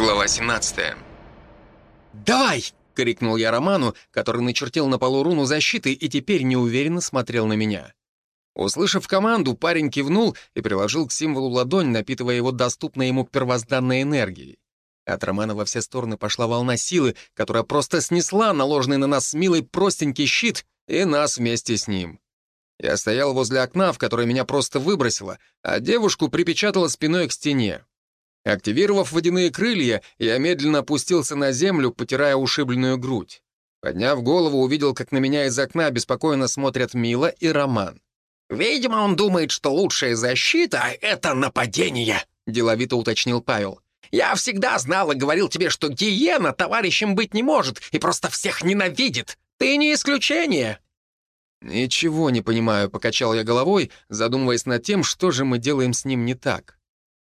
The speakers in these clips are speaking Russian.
Глава 17 «Давай!» — крикнул я Роману, который начертил на полу руну защиты и теперь неуверенно смотрел на меня. Услышав команду, парень кивнул и приложил к символу ладонь, напитывая его доступной ему первозданной энергией. От Романа во все стороны пошла волна силы, которая просто снесла наложенный на нас с Милой простенький щит и нас вместе с ним. Я стоял возле окна, в которое меня просто выбросило, а девушку припечатала спиной к стене. Активировав водяные крылья, я медленно опустился на землю, потирая ушибленную грудь. Подняв голову, увидел, как на меня из окна беспокойно смотрят Мила и Роман. «Видимо, он думает, что лучшая защита — это нападение», — деловито уточнил Павел. «Я всегда знал и говорил тебе, что гиена товарищем быть не может и просто всех ненавидит. Ты не исключение». «Ничего не понимаю», — покачал я головой, задумываясь над тем, что же мы делаем с ним не так.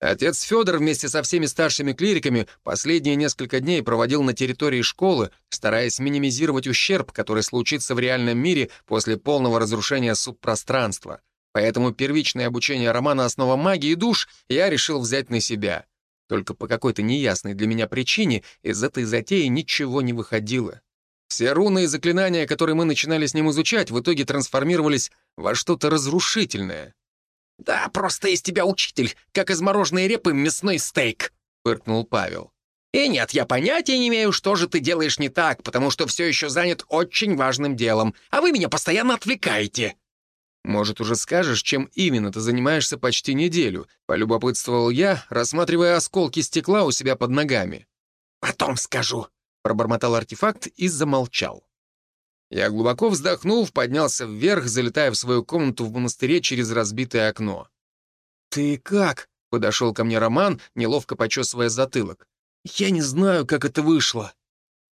Отец Федор вместе со всеми старшими клириками последние несколько дней проводил на территории школы, стараясь минимизировать ущерб, который случится в реальном мире после полного разрушения субпространства. Поэтому первичное обучение романа «Основа магии и душ» я решил взять на себя. Только по какой-то неясной для меня причине из этой затеи ничего не выходило. Все руны и заклинания, которые мы начинали с ним изучать, в итоге трансформировались во что-то разрушительное. «Да, просто из тебя учитель, как из мороженой репы мясной стейк», — фыркнул Павел. «И нет, я понятия не имею, что же ты делаешь не так, потому что все еще занят очень важным делом, а вы меня постоянно отвлекаете». «Может, уже скажешь, чем именно ты занимаешься почти неделю?» — полюбопытствовал я, рассматривая осколки стекла у себя под ногами. «Потом скажу», — пробормотал артефакт и замолчал. Я глубоко вздохнув, поднялся вверх, залетая в свою комнату в монастыре через разбитое окно. «Ты как?» — подошел ко мне Роман, неловко почесывая затылок. «Я не знаю, как это вышло».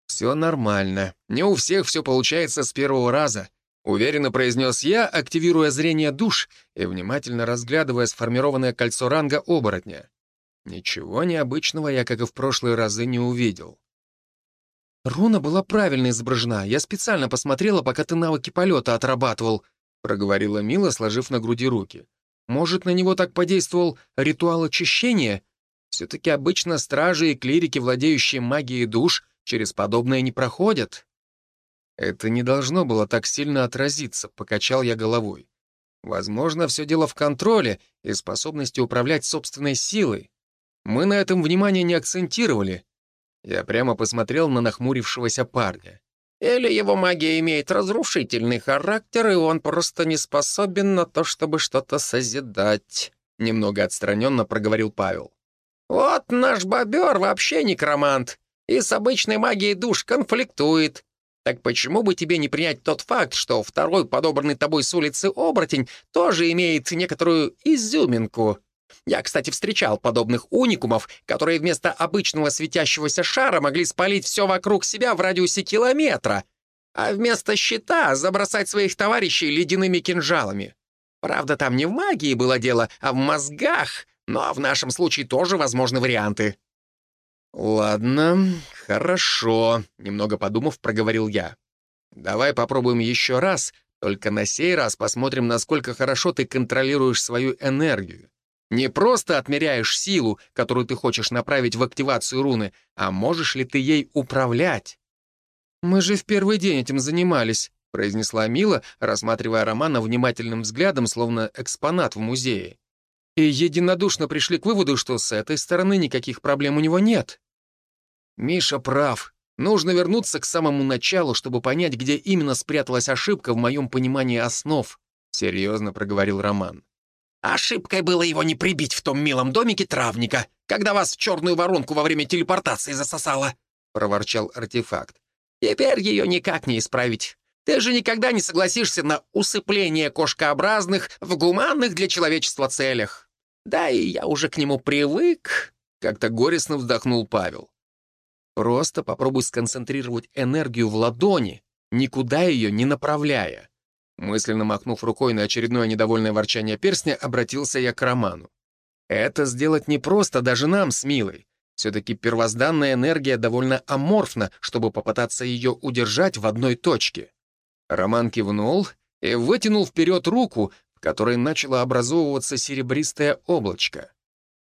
«Все нормально. Не у всех все получается с первого раза», — уверенно произнес я, активируя зрение душ и внимательно разглядывая сформированное кольцо ранга оборотня. Ничего необычного я, как и в прошлые разы, не увидел. «Руна была правильно изображена. Я специально посмотрела, пока ты навыки полета отрабатывал», — проговорила Мила, сложив на груди руки. «Может, на него так подействовал ритуал очищения? Все-таки обычно стражи и клирики, владеющие магией душ, через подобное не проходят». «Это не должно было так сильно отразиться», — покачал я головой. «Возможно, все дело в контроле и способности управлять собственной силой. Мы на этом внимание не акцентировали, я прямо посмотрел на нахмурившегося парня. Или его магия имеет разрушительный характер, и он просто не способен на то, чтобы что-то созидать», — немного отстраненно проговорил Павел. «Вот наш бобер вообще некромант, и с обычной магией душ конфликтует. Так почему бы тебе не принять тот факт, что второй подобранный тобой с улицы оборотень тоже имеет некоторую изюминку?» Я, кстати, встречал подобных уникумов, которые вместо обычного светящегося шара могли спалить все вокруг себя в радиусе километра, а вместо щита забросать своих товарищей ледяными кинжалами. Правда, там не в магии было дело, а в мозгах, но в нашем случае тоже возможны варианты. «Ладно, хорошо», — немного подумав, проговорил я. «Давай попробуем еще раз, только на сей раз посмотрим, насколько хорошо ты контролируешь свою энергию. Не просто отмеряешь силу, которую ты хочешь направить в активацию руны, а можешь ли ты ей управлять? «Мы же в первый день этим занимались», — произнесла Мила, рассматривая Романа внимательным взглядом, словно экспонат в музее. И единодушно пришли к выводу, что с этой стороны никаких проблем у него нет. Миша прав. Нужно вернуться к самому началу, чтобы понять, где именно спряталась ошибка в моем понимании основ, — серьезно проговорил Роман. Ошибкой было его не прибить в том милом домике травника, когда вас в черную воронку во время телепортации засосало», — проворчал артефакт. «Теперь ее никак не исправить. Ты же никогда не согласишься на усыпление кошкообразных в гуманных для человечества целях. Да и я уже к нему привык», — как-то горестно вздохнул Павел. «Просто попробуй сконцентрировать энергию в ладони, никуда ее не направляя. Мысленно махнув рукой на очередное недовольное ворчание перстня, обратился я к Роману. «Это сделать непросто даже нам с Милой. Все-таки первозданная энергия довольно аморфна, чтобы попытаться ее удержать в одной точке». Роман кивнул и вытянул вперед руку, в которой начало образовываться серебристое облачко.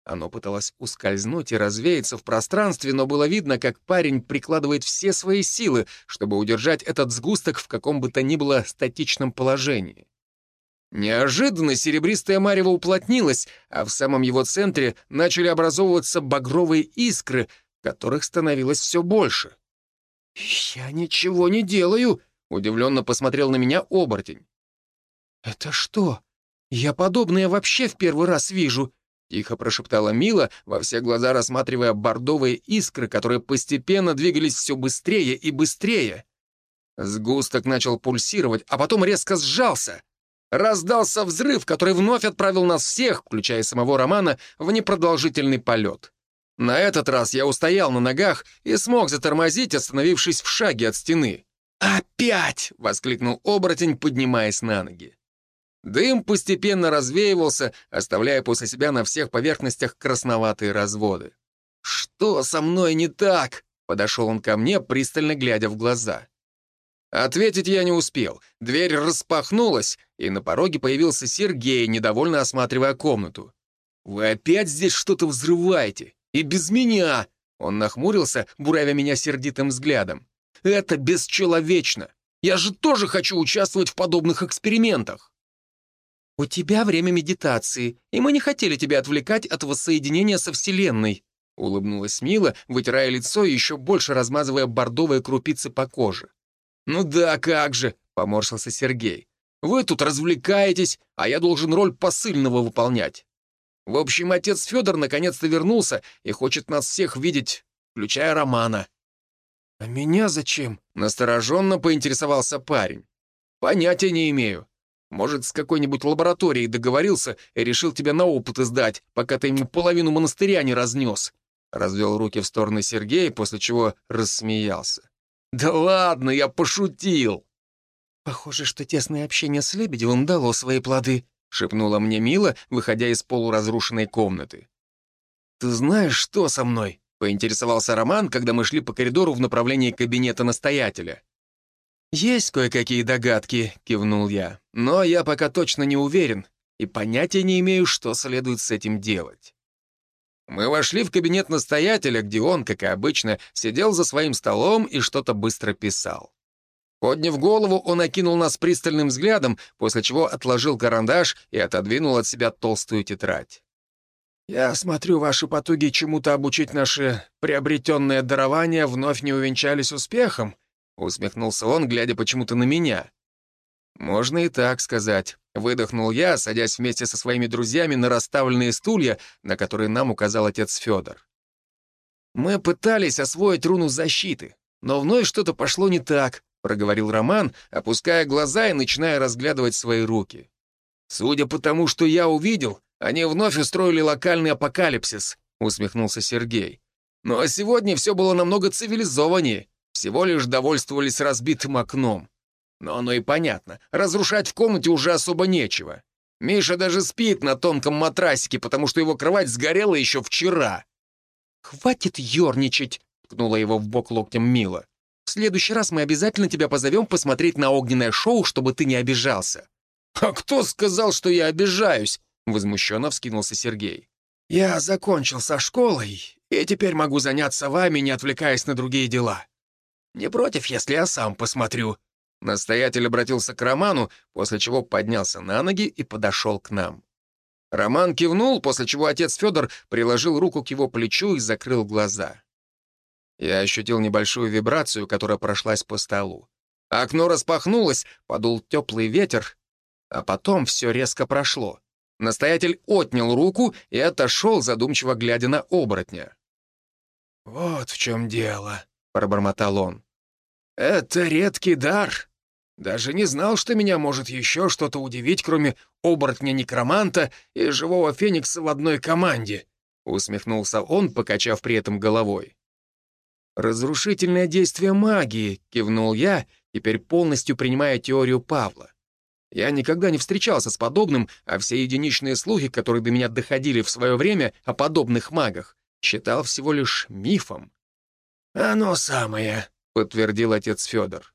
Оно пыталось ускользнуть и развеяться в пространстве, но было видно, как парень прикладывает все свои силы, чтобы удержать этот сгусток в каком бы то ни было статичном положении. Неожиданно серебристая марево уплотнилась, а в самом его центре начали образовываться багровые искры, которых становилось все больше. «Я ничего не делаю», — удивленно посмотрел на меня оборотень. «Это что? Я подобное вообще в первый раз вижу», — тихо прошептала Мила, во все глаза рассматривая бордовые искры, которые постепенно двигались все быстрее и быстрее. Сгусток начал пульсировать, а потом резко сжался. Раздался взрыв, который вновь отправил нас всех, включая самого Романа, в непродолжительный полет. На этот раз я устоял на ногах и смог затормозить, остановившись в шаге от стены. «Опять!» — воскликнул оборотень, поднимаясь на ноги. Дым постепенно развеивался, оставляя после себя на всех поверхностях красноватые разводы. «Что со мной не так?» — подошел он ко мне, пристально глядя в глаза. Ответить я не успел. Дверь распахнулась, и на пороге появился Сергей, недовольно осматривая комнату. «Вы опять здесь что-то взрываете? И без меня!» Он нахмурился, буравя меня сердитым взглядом. «Это бесчеловечно! Я же тоже хочу участвовать в подобных экспериментах!» «У тебя время медитации, и мы не хотели тебя отвлекать от воссоединения со Вселенной», улыбнулась Мила, вытирая лицо и еще больше размазывая бордовые крупицы по коже. «Ну да, как же!» — поморщился Сергей. «Вы тут развлекаетесь, а я должен роль посыльного выполнять. В общем, отец Федор наконец-то вернулся и хочет нас всех видеть, включая Романа». «А меня зачем?» — настороженно поинтересовался парень. «Понятия не имею. Может, с какой-нибудь лабораторией договорился и решил тебя на опыты сдать, пока ты ему половину монастыря не разнес». Развел руки в стороны Сергея, после чего рассмеялся. «Да ладно, я пошутил!» «Похоже, что тесное общение с Лебедевым дало свои плоды», — шепнула мне Мила, выходя из полуразрушенной комнаты. «Ты знаешь, что со мной?» — поинтересовался Роман, когда мы шли по коридору в направлении кабинета настоятеля. «Есть кое-какие догадки», — кивнул я, «но я пока точно не уверен и понятия не имею, что следует с этим делать». Мы вошли в кабинет настоятеля, где он, как и обычно, сидел за своим столом и что-то быстро писал. Подняв голову, он окинул нас пристальным взглядом, после чего отложил карандаш и отодвинул от себя толстую тетрадь. «Я смотрю, ваши потуги чему-то обучить наши приобретенные дарования вновь не увенчались успехом», усмехнулся он, глядя почему-то на меня. «Можно и так сказать», — выдохнул я, садясь вместе со своими друзьями на расставленные стулья, на которые нам указал отец Федор. «Мы пытались освоить руну защиты, но вновь что-то пошло не так», — проговорил Роман, опуская глаза и начиная разглядывать свои руки. «Судя по тому, что я увидел, они вновь устроили локальный апокалипсис», — усмехнулся Сергей. «Ну а сегодня все было намного цивилизованнее, всего лишь довольствовались разбитым окном. Но оно и понятно, разрушать в комнате уже особо нечего. Миша даже спит на тонком матрасике, потому что его кровать сгорела еще вчера». «Хватит ерничать», — ткнула его в бок локтем Мила. В следующий раз мы обязательно тебя позовем посмотреть на огненное шоу, чтобы ты не обижался». «А кто сказал, что я обижаюсь?» — возмущенно вскинулся Сергей. «Я закончил со школой, и теперь могу заняться вами, не отвлекаясь на другие дела. Не против, если я сам посмотрю». Настоятель обратился к Роману, после чего поднялся на ноги и подошел к нам. Роман кивнул, после чего отец Федор приложил руку к его плечу и закрыл глаза. Я ощутил небольшую вибрацию, которая прошлась по столу. Окно распахнулось, подул теплый ветер, а потом все резко прошло. Настоятель отнял руку и отошел, задумчиво глядя на оборотня. «Вот в чем дело», — пробормотал он. «Это редкий дар. Даже не знал, что меня может еще что-то удивить, кроме оборотня-некроманта и живого феникса в одной команде», — усмехнулся он, покачав при этом головой. «Разрушительное действие магии», — кивнул я, теперь полностью принимая теорию Павла. Я никогда не встречался с подобным, а все единичные слухи, которые до меня доходили в свое время о подобных магах, считал всего лишь мифом. «Оно самое», — подтвердил отец Федор.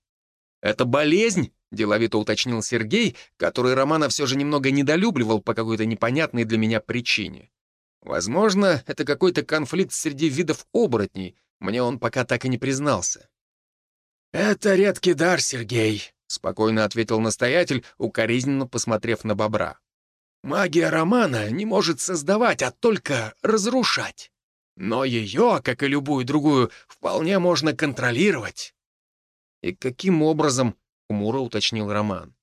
«Это болезнь?» — деловито уточнил Сергей, который Романа все же немного недолюбливал по какой-то непонятной для меня причине. Возможно, это какой-то конфликт среди видов оборотней. Мне он пока так и не признался. «Это редкий дар, Сергей», — спокойно ответил настоятель, укоризненно посмотрев на бобра. «Магия романа не может создавать, а только разрушать. Но ее, как и любую другую, вполне можно контролировать». «И каким образом?» — хмуро уточнил Роман.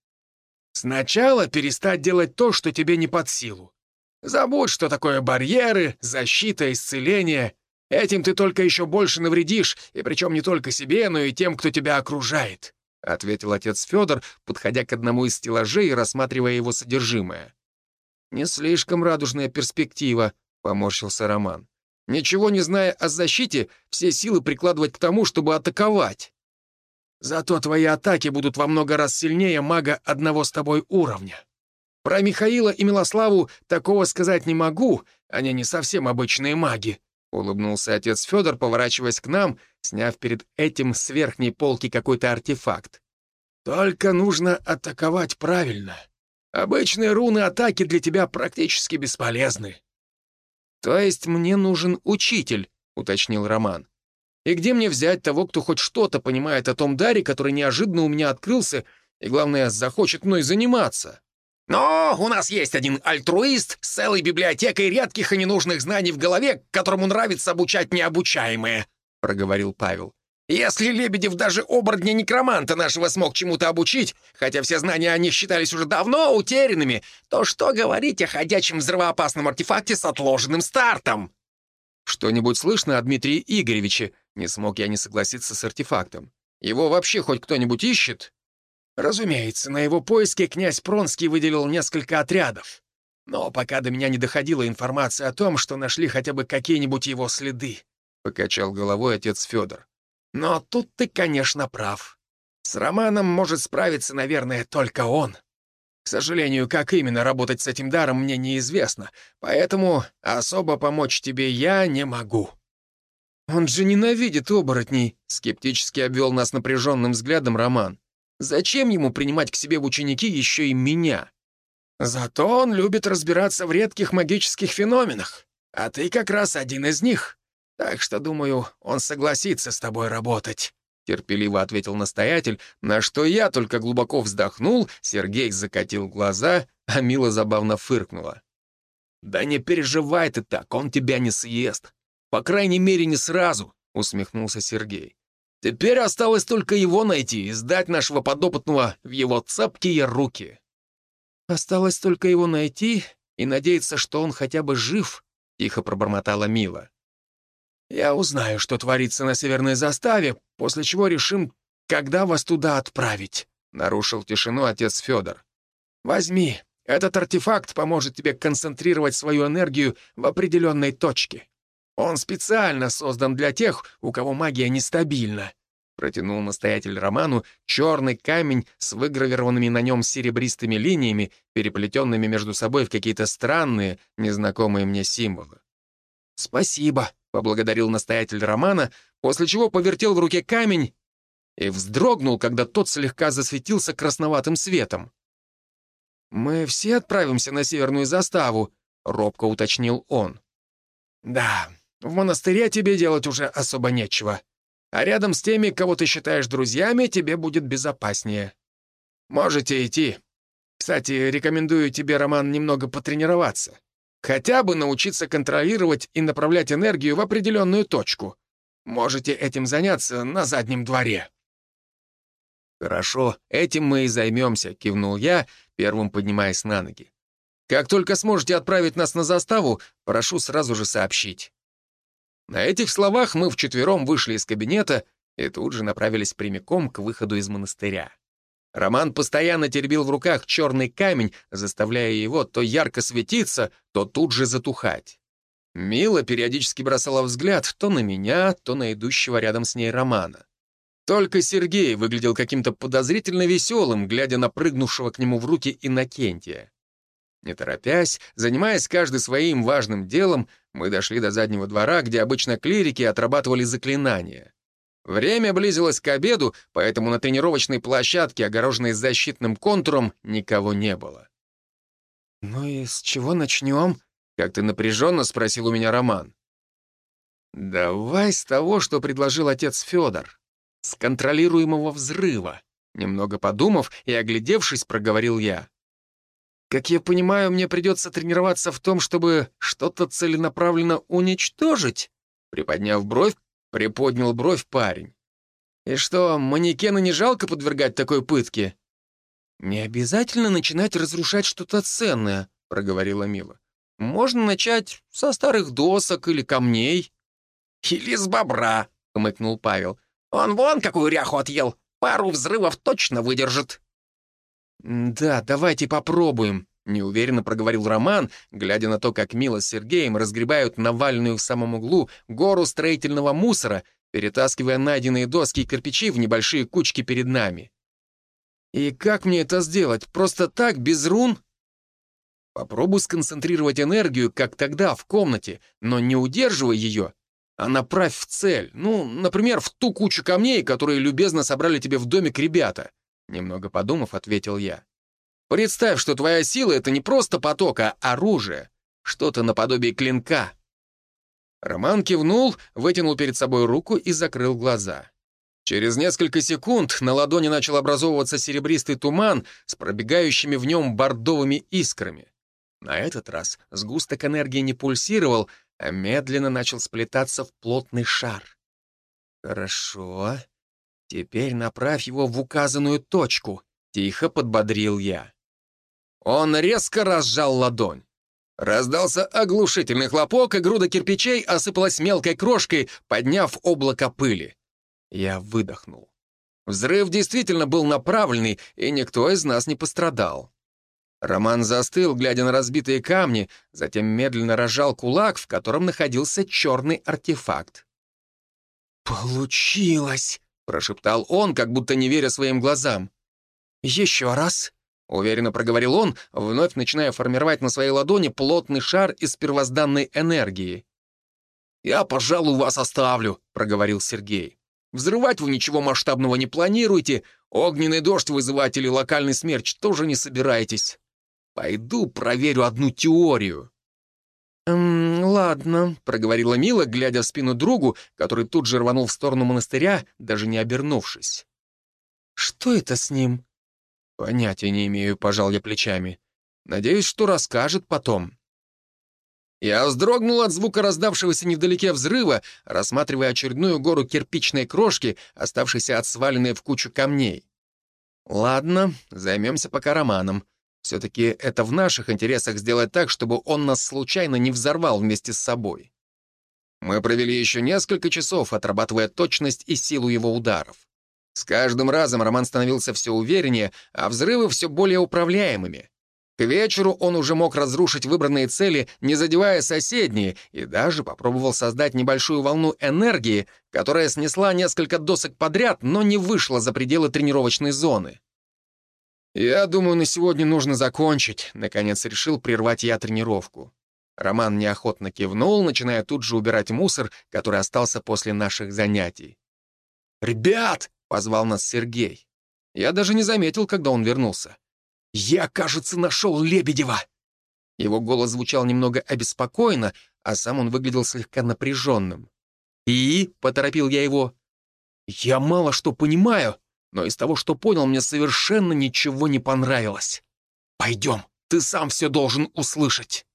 «Сначала перестать делать то, что тебе не под силу. Забудь, что такое барьеры, защита, исцеление. Этим ты только еще больше навредишь, и причем не только себе, но и тем, кто тебя окружает», — ответил отец Федор, подходя к одному из стеллажей и рассматривая его содержимое. «Не слишком радужная перспектива», — поморщился Роман. «Ничего не зная о защите, все силы прикладывать к тому, чтобы атаковать». «Зато твои атаки будут во много раз сильнее мага одного с тобой уровня». Про Михаила и Милославу такого сказать не могу, они не совсем обычные маги», — улыбнулся отец Федор, поворачиваясь к нам, сняв перед этим с верхней полки какой-то артефакт. «Только нужно атаковать правильно. Обычные руны атаки для тебя практически бесполезны». «То есть мне нужен учитель», — уточнил Роман. «И где мне взять того, кто хоть что-то понимает о том даре, который неожиданно у меня открылся и, главное, захочет мной заниматься?» Но у нас есть один альтруист с целой библиотекой редких и ненужных знаний в голове, которому нравится обучать необучаемые», — проговорил Павел. «Если Лебедев даже оборотня-некроманта нашего смог чему-то обучить, хотя все знания о них считались уже давно утерянными, то что говорить о ходячем взрывоопасном артефакте с отложенным стартом?» «Что-нибудь слышно о Дмитрии Игоревиче?» Не смог я не согласиться с артефактом. «Его вообще хоть кто-нибудь ищет?» Разумеется, на его поиски князь Пронский выделил несколько отрядов. Но пока до меня не доходила информация о том, что нашли хотя бы какие-нибудь его следы, — покачал головой отец Федор. Но тут ты, конечно, прав. С Романом может справиться, наверное, только он. К сожалению, как именно работать с этим даром, мне неизвестно, поэтому особо помочь тебе я не могу. «Он же ненавидит оборотней», — скептически обвел нас напряженным взглядом Роман. Зачем ему принимать к себе в ученики еще и меня? Зато он любит разбираться в редких магических феноменах, а ты как раз один из них. Так что, думаю, он согласится с тобой работать». Терпеливо ответил настоятель, на что я только глубоко вздохнул, Сергей закатил глаза, а Мила забавно фыркнула. «Да не переживай ты так, он тебя не съест. По крайней мере, не сразу», — усмехнулся Сергей. Теперь осталось только его найти и сдать нашего подопытного в его цепкие руки. «Осталось только его найти и надеяться, что он хотя бы жив», — тихо пробормотала Мила. «Я узнаю, что творится на северной заставе, после чего решим, когда вас туда отправить», — нарушил тишину отец Федор. «Возьми, этот артефакт поможет тебе концентрировать свою энергию в определенной точке. Он специально создан для тех, у кого магия нестабильна», — протянул настоятель Роману черный камень с выгравированными на нем серебристыми линиями, переплетенными между собой в какие-то странные, незнакомые мне символы. «Спасибо», — поблагодарил настоятель Романа, после чего повертел в руке камень и вздрогнул, когда тот слегка засветился красноватым светом. «Мы все отправимся на северную заставу», — робко уточнил он. «Да, в монастыре тебе делать уже особо нечего. А рядом с теми, кого ты считаешь друзьями, тебе будет безопаснее. Можете идти. Кстати, рекомендую тебе, Роман, немного потренироваться. Хотя бы научиться контролировать и направлять энергию в определенную точку. Можете этим заняться на заднем дворе». «Хорошо, этим мы и займемся», — кивнул я, первым поднимаясь на ноги. «Как только сможете отправить нас на заставу, прошу сразу же сообщить». На этих словах мы вчетвером вышли из кабинета и тут же направились прямиком к выходу из монастыря. Роман постоянно теребил в руках черный камень, заставляя его то ярко светиться, то тут же затухать. Мила периодически бросала взгляд то на меня, то на идущего рядом с ней Романа. Только Сергей выглядел каким-то подозрительно веселым, глядя на прыгнувшего к нему в руки Иннокентия. Не торопясь, занимаясь каждый своим важным делом, мы дошли до заднего двора, где обычно клирики отрабатывали заклинания. Время близилось к обеду, поэтому на тренировочной площадке, огороженной защитным контуром, никого не было. «Ну и с чего начнем?» — как-то напряженно спросил у меня Роман. «Давай с того, что предложил отец Федор. С контролируемого взрыва», — немного подумав и оглядевшись, проговорил я. «Как я понимаю, мне придется тренироваться в том, чтобы что-то целенаправленно уничтожить?» Приподняв бровь, приподнял бровь парень. «И что, манекена не жалко подвергать такой пытке?» «Не обязательно начинать разрушать что-то ценное», — проговорила Мила. «Можно начать со старых досок или камней». «Или с бобра», — хмыкнул Павел. «Он вон какую ряху отъел. Пару взрывов точно выдержит». «Да, давайте попробуем», — неуверенно проговорил Роман, глядя на то, как Мила с Сергеем разгребают навальную в самом углу гору строительного мусора, перетаскивая найденные доски и кирпичи в небольшие кучки перед нами. «И как мне это сделать? Просто так, без рун?» Попробуй сконцентрировать энергию, как тогда, в комнате, но не удерживай ее, а направь в цель. Ну, например, в ту кучу камней, которые любезно собрали тебе в домик ребята. Немного подумав, ответил я. Представь, что твоя сила — это не просто поток, а оружие. Что-то наподобие клинка. Роман кивнул, вытянул перед собой руку и закрыл глаза. Через несколько секунд на ладони начал образовываться серебристый туман с пробегающими в нем бордовыми искрами. На этот раз сгусток энергии не пульсировал, а медленно начал сплетаться в плотный шар. «Хорошо. Теперь направь его в указанную точку», — тихо подбодрил я. Он резко разжал ладонь. Раздался оглушительный хлопок, и груда кирпичей осыпалась мелкой крошкой, подняв облако пыли. Я выдохнул. Взрыв действительно был направленный, и никто из нас не пострадал. Роман застыл, глядя на разбитые камни, затем медленно разжал кулак, в котором находился черный артефакт. «Получилось!» — прошептал он, как будто не веря своим глазам. «Еще раз!» — уверенно проговорил он, вновь начиная формировать на своей ладони плотный шар из первозданной энергии. «Я, пожалуй, вас оставлю», — проговорил Сергей. «Взрывать вы ничего масштабного не планируете, огненный дождь вызывать или локальный смерч тоже не собираетесь. Пойду проверю одну теорию». «Эм, ладно», — проговорила Мила, глядя в спину другу, который тут же рванул в сторону монастыря, даже не обернувшись. «Что это с ним?» «Понятия не имею», — пожал я плечами. «Надеюсь, что расскажет потом». Я вздрогнул от звука раздавшегося невдалеке взрыва, рассматривая очередную гору кирпичной крошки, оставшейся от сваленной в кучу камней. «Ладно, займемся пока романом. Все-таки это в наших интересах сделать так, чтобы он нас случайно не взорвал вместе с собой. Мы провели еще несколько часов, отрабатывая точность и силу его ударов. С каждым разом Роман становился все увереннее, а взрывы все более управляемыми. К вечеру он уже мог разрушить выбранные цели, не задевая соседние, и даже попробовал создать небольшую волну энергии, которая снесла несколько досок подряд, но не вышла за пределы тренировочной зоны. «Я думаю, на сегодня нужно закончить», — наконец решил прервать я тренировку. Роман неохотно кивнул, начиная тут же убирать мусор, который остался после наших занятий. «Ребят!» — позвал нас Сергей. Я даже не заметил, когда он вернулся. «Я, кажется, нашел Лебедева!» Его голос звучал немного обеспокоенно, а сам он выглядел слегка напряженным. «И?» — поторопил я его. «Я мало что понимаю, но из того, что понял, мне совершенно ничего не понравилось. Пойдем, ты сам все должен услышать».